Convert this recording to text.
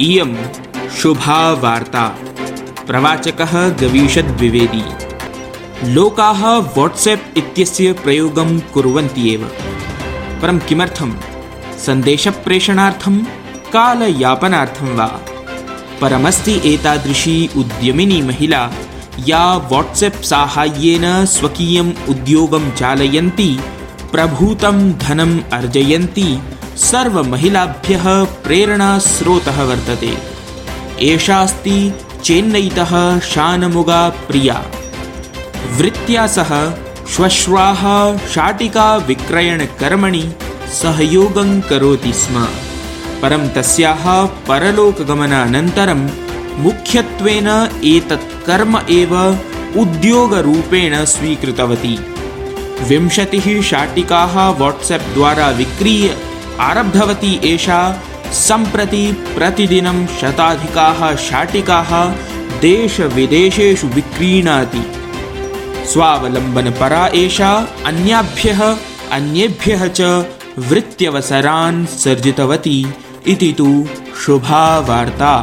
इयं शुभा वार्ता प्रवाचकः गवीषद्विवेदी लोकाः वाट्सेप् इत्यस्य प्रयोगं कुर्वन्ति एव परं किमर्थं सन्देशप्रेषणार्थं? कालयापनार्थं वा? परमस्ति एतादृशी उद्यमिनी महिला या वाट्सेप् साहाय्येन स्वकीयम् उद्योगं चालयन्ती प्रभूतं धनम् अर्जयन्ती सर्वमहिलाभ्यः प्रेरणास्रोतः वर्तते। एषा अस्ति चेन्नैतः शानमुगा प्रिया। वृत्त्या सह श्वश्वाः शाटिकाविक्रयणकर्मणि सहयोगं करोति स्म। परं तस्याः परलोकगमनानन्तरं मुख्यत्वेन एतत् कर्म एव उद्योगरूपेण स्वीकृतवती। विंशतिः शाटिकाः वाट्सप् द्वारा विक्रीय आरब्धवती एषा सम्प्रति प्रतिदिनं शताधिकाः शाटिकाः देशविदेशेषु विक्रीणाति। स्वावलम्बनपरा एषा अन्याभ्यः अन्येभ्यः च वृत्त्यवसरान् सर्जितवती इति तु शुभा वार्ता